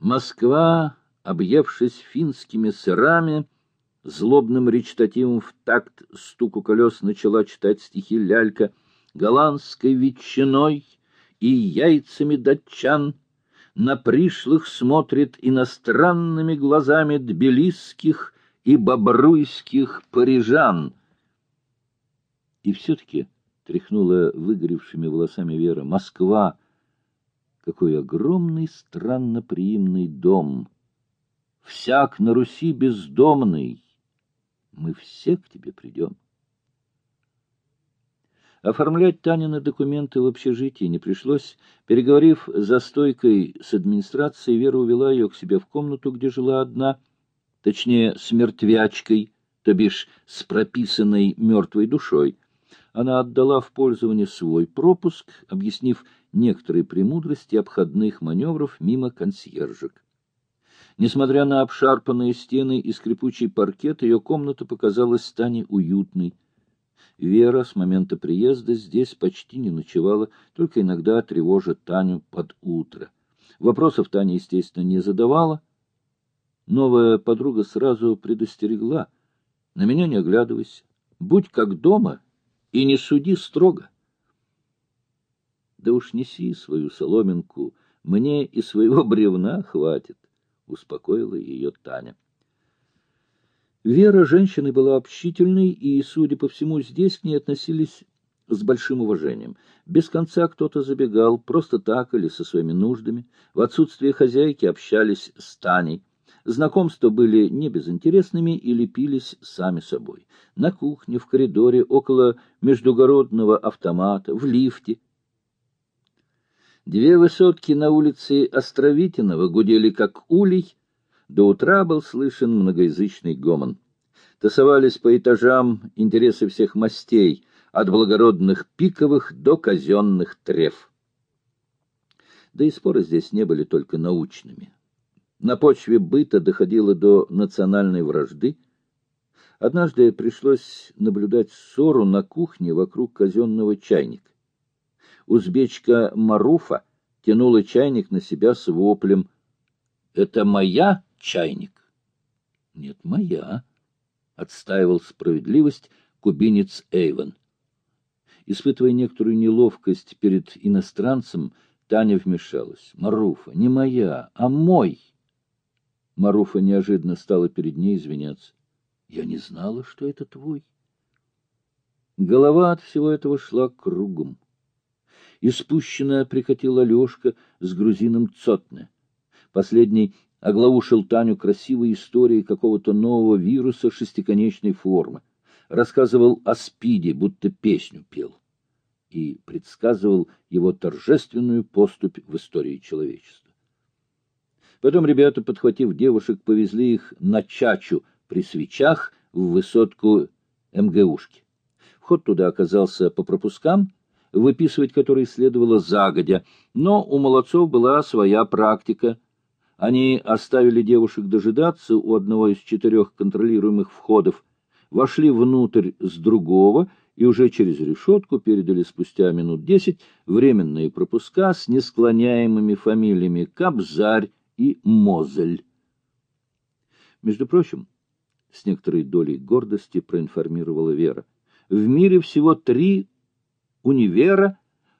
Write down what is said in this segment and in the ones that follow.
Москва, объевшись финскими сырами, злобным речитативом в такт стуку колес начала читать стихи лялька голландской ветчиной и яйцами датчан на пришлых смотрит иностранными глазами тбилисских и бобруйских парижан. И все-таки тряхнула выгоревшими волосами Вера. Москва! Какой огромный, странно приимный дом! Всяк на Руси бездомный! Мы все к тебе придем. Оформлять Танины документы в общежитии не пришлось. Переговорив за стойкой с администрацией, Вера увела ее к себе в комнату, где жила одна, точнее, с мертвячкой, то бишь с прописанной мертвой душой. Она отдала в пользование свой пропуск, объяснив некоторые премудрости обходных маневров мимо консьержек. Несмотря на обшарпанные стены и скрипучий паркет, ее комната показалась Тане уютной. Вера с момента приезда здесь почти не ночевала, только иногда тревожа Таню под утро. Вопросов Таня, естественно, не задавала. Новая подруга сразу предостерегла. На меня не оглядывайся. Будь как дома и не суди строго. Да уж неси свою соломинку, мне и своего бревна хватит, — успокоила ее Таня. Вера женщиной была общительной, и, судя по всему, здесь к ней относились с большим уважением. Без конца кто-то забегал, просто так или со своими нуждами. В отсутствие хозяйки общались с Таней. Знакомства были не безинтересными и лепились сами собой. На кухне, в коридоре, около междугородного автомата, в лифте. Две высотки на улице Островитинова гудели как улей, до утра был слышен многоязычный гомон. Тасовались по этажам интересы всех мастей, от благородных пиковых до казенных трев. Да и споры здесь не были только научными. На почве быта доходило до национальной вражды. Однажды пришлось наблюдать ссору на кухне вокруг казенного чайника. Узбечка Маруфа тянула чайник на себя с воплем. — Это моя чайник. — Нет, моя, — отстаивал справедливость кубинец Эйвен. Испытывая некоторую неловкость перед иностранцем, Таня вмешалась. — Маруфа, не моя, а мой. Маруфа неожиданно стала перед ней извиняться. — Я не знала, что это твой. Голова от всего этого шла кругом. Испущенно прикатил Алешка с грузином Цотне. Последний оглаушил Таню красивой историей какого-то нового вируса шестиконечной формы, рассказывал о спиде, будто песню пел, и предсказывал его торжественную поступь в истории человечества. Потом ребята, подхватив девушек, повезли их на чачу при свечах в высотку МГУшки. Вход туда оказался по пропускам, выписывать которые следовало загодя, но у молодцов была своя практика — они оставили девушек дожидаться у одного из четырех контролируемых входов, вошли внутрь с другого и уже через решетку передали спустя минут десять временные пропуска с несклоняемыми фамилиями Кабзарь и Мозель. Между прочим, с некоторой долей гордости проинформировала Вера, в мире всего три универа,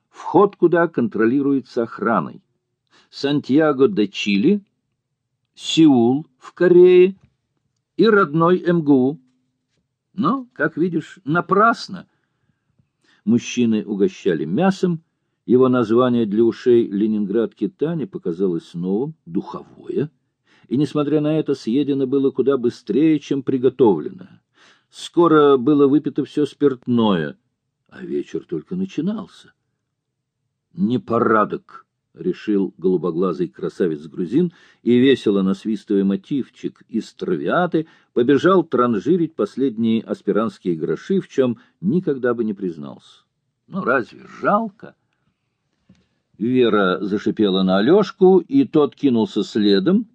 вход куда контролируется охраной. Сантьяго де Чили, Сеул в Корее и родной МГУ. Но, как видишь, напрасно. Мужчины угощали мясом, его название для ушей Ленинград Тане показалось новым, духовое, и, несмотря на это, съедено было куда быстрее, чем приготовлено. Скоро было выпито все спиртное, а вечер только начинался. Непорадок. — решил голубоглазый красавец-грузин и, весело насвистывая мотивчик из травиаты, побежал транжирить последние аспирантские гроши, в чем никогда бы не признался. Ну, разве жалко? Вера зашипела на Алешку, и тот кинулся следом,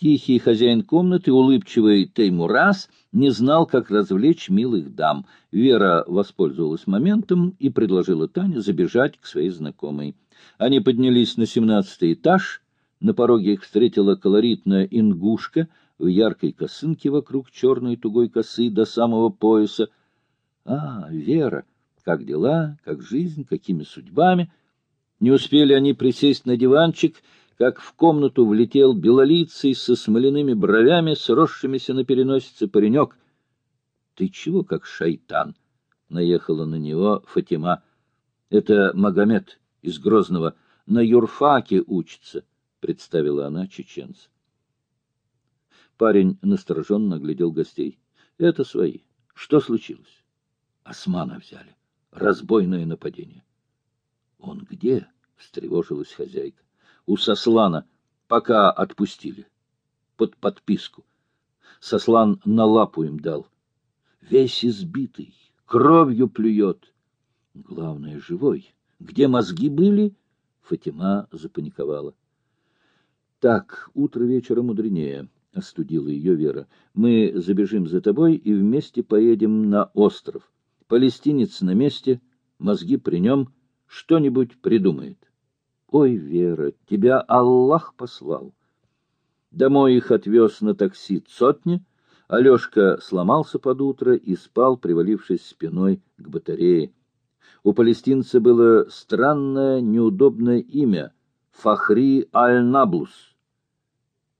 Тихий хозяин комнаты, улыбчивый Теймурас, не знал, как развлечь милых дам. Вера воспользовалась моментом и предложила Тане забежать к своей знакомой. Они поднялись на семнадцатый этаж. На пороге их встретила колоритная ингушка в яркой косынке вокруг черной тугой косы до самого пояса. А, Вера, как дела, как жизнь, какими судьбами? Не успели они присесть на диванчик, как в комнату влетел белолицый со смоляными бровями, сросшимися на переносице паренек. — Ты чего, как шайтан? — наехала на него Фатима. — Это Магомед из Грозного. На юрфаке учится, — представила она чеченца. Парень настороженно глядел гостей. — Это свои. Что случилось? — Османа взяли. Разбойное нападение. — Он где? — встревожилась хозяйка. — У Сослана. Пока отпустили. Под подписку. Сослан на лапу им дал. Весь избитый, кровью плюет. Главное, живой. Где мозги были? Фатима запаниковала. Так, утро вечера мудренее, — остудила ее Вера. Мы забежим за тобой и вместе поедем на остров. Палестинец на месте, мозги при нем, что-нибудь придумает. Ой, Вера, тебя Аллах послал. Домой их отвез на такси сотни. Алешка сломался под утро и спал, привалившись спиной к батарее. У палестинца было странное, неудобное имя — Фахри Аль-Наблус.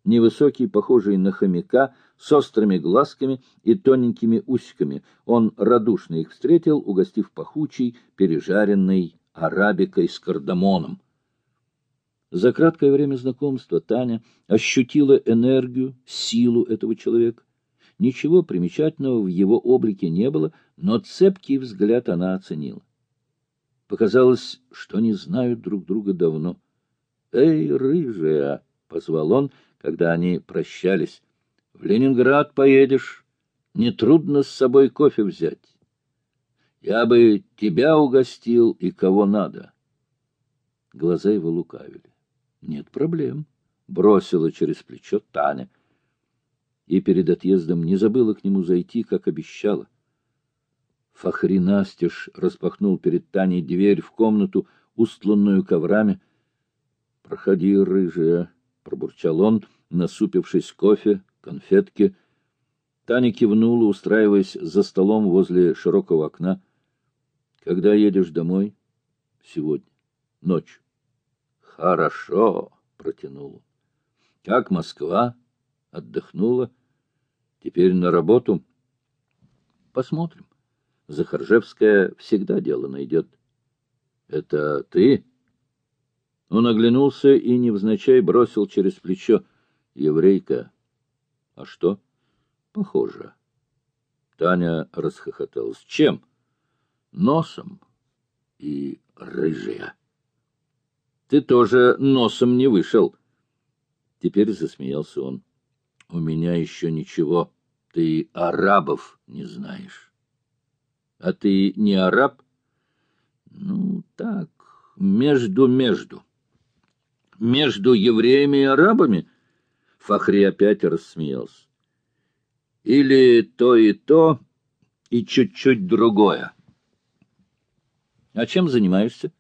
Невысокий, похожий на хомяка, с острыми глазками и тоненькими усиками, он радушно их встретил, угостив пахучей, пережаренной арабикой с кардамоном. За краткое время знакомства Таня ощутила энергию, силу этого человека. Ничего примечательного в его облике не было, но цепкий взгляд она оценила. Показалось, что они знают друг друга давно. «Эй, рыжая!» — позвал он, когда они прощались. «В Ленинград поедешь. Нетрудно с собой кофе взять. Я бы тебя угостил и кого надо». Глаза его лукавили. «Нет проблем», — бросила через плечо Таня. И перед отъездом не забыла к нему зайти, как обещала. Фахри настежь распахнул перед Таней дверь в комнату, устланную коврами. — Проходи, рыжая, — пробурчал он, насупившись кофе, конфетки. Таня кивнула, устраиваясь за столом возле широкого окна. — Когда едешь домой? — Сегодня. Ночь. — Хорошо, — протянул. — Как Москва? Отдохнула. Теперь на работу? — Посмотрим. Захаржевская всегда дело найдет. — Это ты? Он оглянулся и невзначай бросил через плечо. — Еврейка. — А что? — Похоже. Таня расхохоталась. — Чем? — Носом и рыжая. — Ты тоже носом не вышел. Теперь засмеялся он. — У меня еще ничего. Ты арабов не знаешь. А ты не араб? Ну, так, между-между. Между евреями и арабами? Фахри опять рассмеялся. Или то и то, и чуть-чуть другое. — А чем занимаешься? —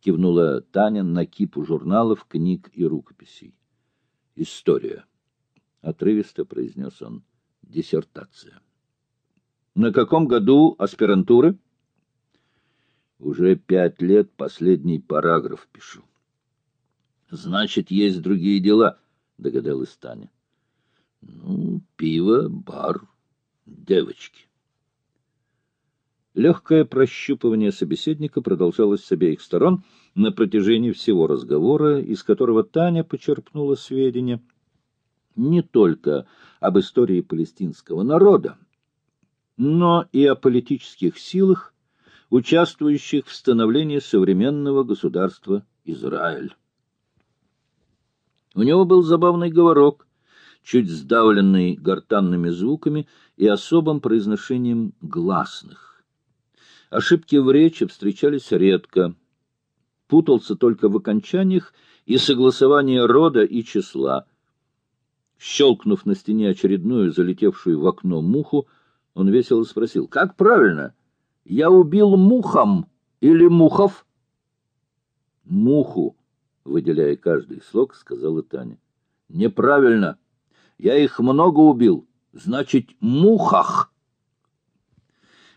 кивнула Таня на кипу журналов, книг и рукописей. — История. — отрывисто произнес он. — Диссертация. — на каком году аспирантуры? Уже пять лет последний параграф пишу. Значит, есть другие дела, догадалась Таня. Ну, пиво, бар, девочки. Легкое прощупывание собеседника продолжалось с обеих сторон на протяжении всего разговора, из которого Таня почерпнула сведения не только об истории палестинского народа, но и о политических силах, участвующих в становлении современного государства Израиль. У него был забавный говорок, чуть сдавленный гортанными звуками и особым произношением гласных. Ошибки в речи встречались редко. Путался только в окончаниях и согласовании рода и числа. Щелкнув на стене очередную залетевшую в окно муху, он весело спросил, как правильно? Я убил мухом или мухов? Муху, выделяя каждый слог, сказала Таня. — Неправильно. Я их много убил. Значит, мухах.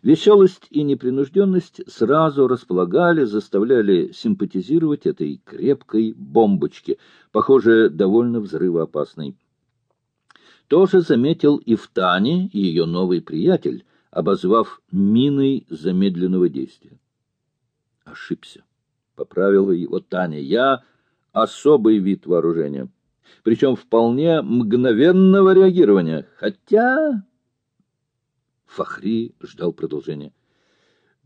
Веселость и непринужденность сразу располагали, заставляли симпатизировать этой крепкой бомбочке, похоже, довольно взрывоопасной. Тоже заметил и в Тане ее новый приятель, обозвав миной замедленного действия. Ошибся. Поправила его Таня. Я особый вид вооружения. Причем вполне мгновенного реагирования. Хотя... Фахри ждал продолжения.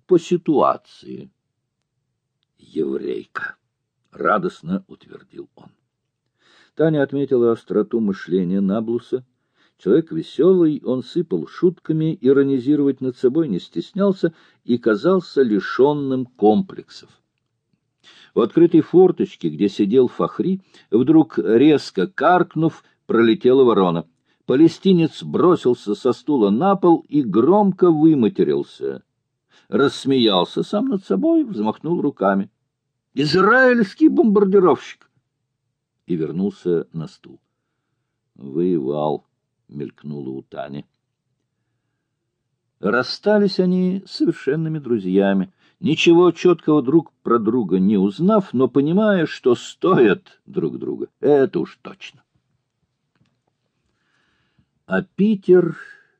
По ситуации. Еврейка. Радостно утвердил он. Таня отметила остроту мышления Наблуса. Человек веселый, он сыпал шутками, иронизировать над собой не стеснялся и казался лишенным комплексов. В открытой форточке, где сидел Фахри, вдруг резко каркнув, пролетела ворона — Палестинец бросился со стула на пол и громко выматерился. Рассмеялся сам над собой, взмахнул руками. «Израильский бомбардировщик!» И вернулся на стул. «Воевал», — мелькнуло у Тани. Расстались они совершенными друзьями, ничего четкого друг про друга не узнав, но понимая, что стоят друг друга. Это уж точно. А Питер,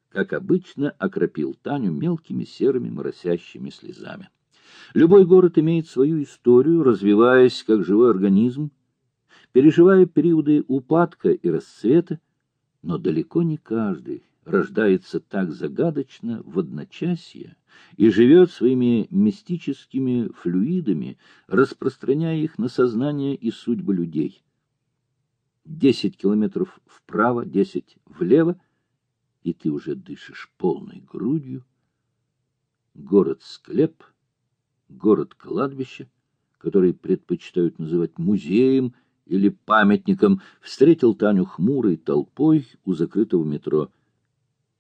как обычно, окропил Таню мелкими серыми моросящими слезами. Любой город имеет свою историю, развиваясь как живой организм, переживая периоды упадка и расцвета, но далеко не каждый рождается так загадочно в одночасье и живет своими мистическими флюидами, распространяя их на сознание и судьбы людей. Десять километров вправо, десять влево, и ты уже дышишь полной грудью. Город-склеп, город-кладбище, который предпочитают называть музеем или памятником, встретил Таню хмурой толпой у закрытого метро.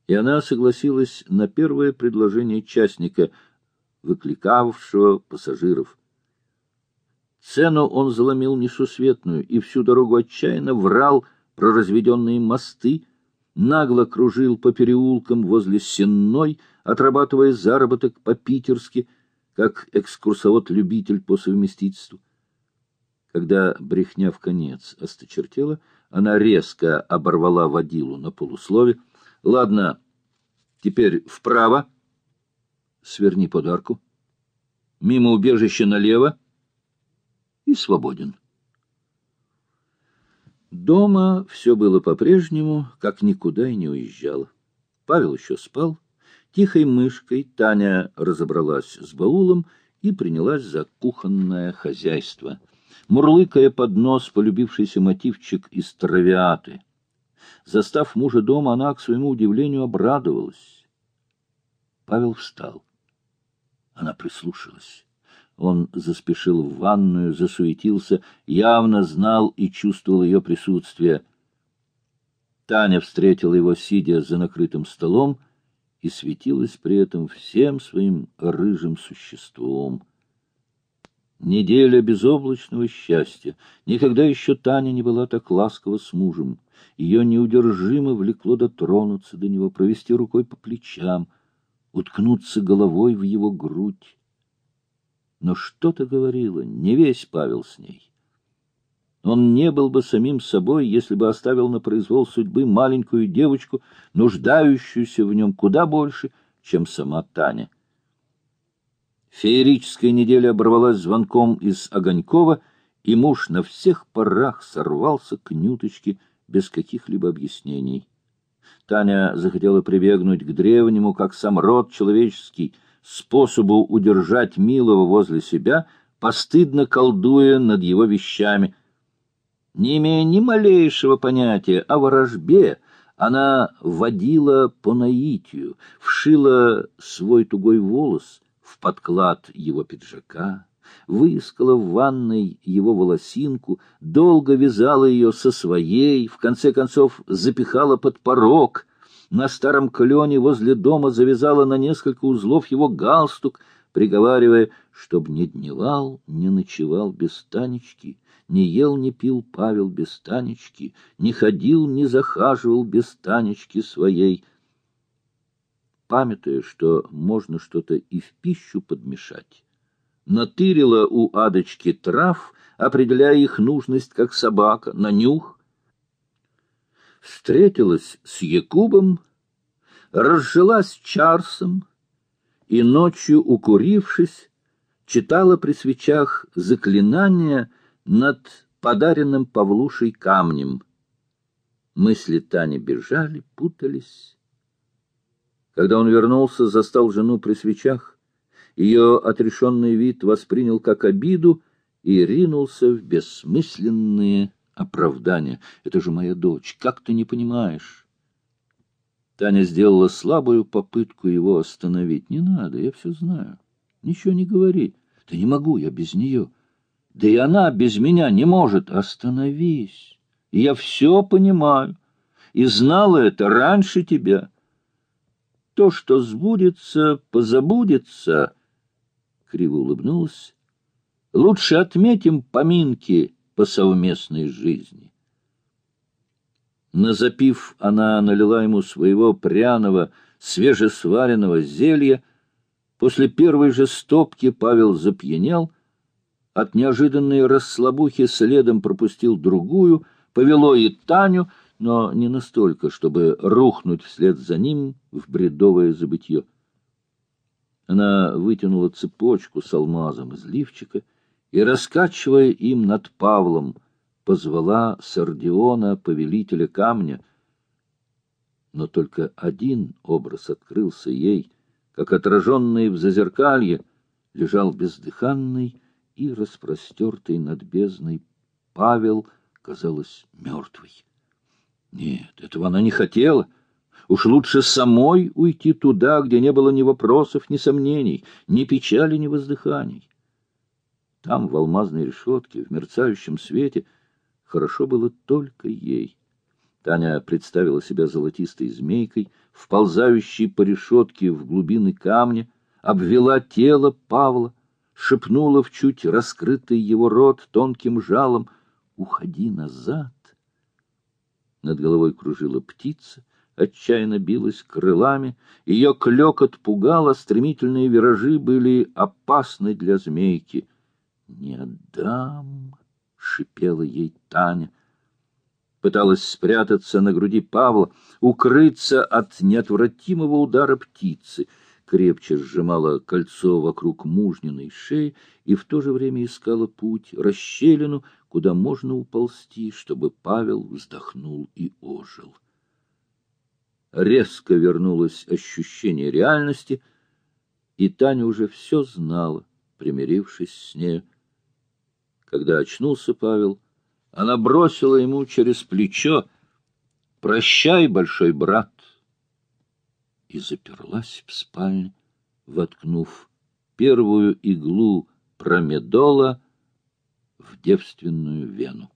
И она согласилась на первое предложение частника, выкликавшего пассажиров. Цену он заломил несусветную и всю дорогу отчаянно врал про разведенные мосты, нагло кружил по переулкам возле Сенной, отрабатывая заработок по-питерски, как экскурсовод-любитель по совместительству. Когда брехня в конец осточертела, она резко оборвала водилу на полуслове. — Ладно, теперь вправо, сверни подарку, мимо убежища налево, и свободен. Дома все было по-прежнему, как никуда и не уезжала. Павел еще спал. Тихой мышкой Таня разобралась с баулом и принялась за кухонное хозяйство. Мурлыкая под нос полюбившийся мотивчик из травиаты. Застав мужа дома, она, к своему удивлению, обрадовалась. Павел встал. Она прислушалась. Он заспешил в ванную, засуетился, явно знал и чувствовал ее присутствие. Таня встретила его, сидя за накрытым столом, и светилась при этом всем своим рыжим существом. Неделя безоблачного счастья. Никогда еще Таня не была так ласкова с мужем. Ее неудержимо влекло дотронуться до него, провести рукой по плечам, уткнуться головой в его грудь но что-то говорило, не весь Павел с ней. Он не был бы самим собой, если бы оставил на произвол судьбы маленькую девочку, нуждающуюся в нем куда больше, чем сама Таня. Феерическая неделя оборвалась звонком из Огонькова, и муж на всех парах сорвался к Нюточке без каких-либо объяснений. Таня захотела прибегнуть к древнему, как сам род человеческий — способу удержать милого возле себя, постыдно колдуя над его вещами. Не имея ни малейшего понятия о ворожбе, она водила по наитию, вшила свой тугой волос в подклад его пиджака, выискала в ванной его волосинку, долго вязала ее со своей, в конце концов запихала под порог — на старом клене возле дома завязала на несколько узлов его галстук, приговаривая, чтоб не дневал, не ночевал без Танечки, не ел, не пил Павел без Танечки, не ходил, не захаживал без Танечки своей. Памятуя, что можно что-то и в пищу подмешать, натырила у Адочки трав, определяя их нужность, как собака, на нюх, встретилась с Якубом, разжилась Чарсом и, ночью укурившись, читала при свечах заклинания над подаренным Павлушей камнем. Мысли Тани бежали, путались. Когда он вернулся, застал жену при свечах, ее отрешенный вид воспринял как обиду и ринулся в бессмысленные оправдания. «Это же моя дочь, как ты не понимаешь?» Таня сделала слабую попытку его остановить. «Не надо, я все знаю. Ничего не говори. Да не могу я без нее. Да и она без меня не может. Остановись. Я все понимаю. И знала это раньше тебя. То, что сбудется, позабудется. Криво улыбнулась. Лучше отметим поминки по совместной жизни. Назапив, она налила ему своего пряного, свежесваренного зелья, После первой же стопки Павел запьянел, от неожиданной расслабухи следом пропустил другую, повело и Таню, но не настолько, чтобы рухнуть вслед за ним в бредовое забытье. Она вытянула цепочку с алмазом из лифчика и, раскачивая им над Павлом, позвала Сардиона, повелителя камня. Но только один образ открылся ей — как отраженный в зазеркалье, лежал бездыханный и распростертый над бездной Павел, казалось, мертвый. Нет, этого она не хотела. Уж лучше самой уйти туда, где не было ни вопросов, ни сомнений, ни печали, ни воздыханий. Там, в алмазной решетке, в мерцающем свете, хорошо было только ей. Таня представила себя золотистой змейкой, вползающей по решетке в глубины камня, обвела тело Павла, шепнула в чуть раскрытый его рот тонким жалом «Уходи назад!». Над головой кружила птица, отчаянно билась крылами, ее клёкот пугал, а стремительные виражи были опасны для змейки. «Не отдам!» — шипела ей Таня пыталась спрятаться на груди Павла, укрыться от неотвратимого удара птицы, крепче сжимала кольцо вокруг мужниной шеи и в то же время искала путь, расщелину, куда можно уползти, чтобы Павел вздохнул и ожил. Резко вернулось ощущение реальности, и Таня уже все знала, примирившись с ней. Когда очнулся Павел, она бросила ему через плечо «Прощай, большой брат!» и заперлась в спальне, воткнув первую иглу промедола в девственную вену.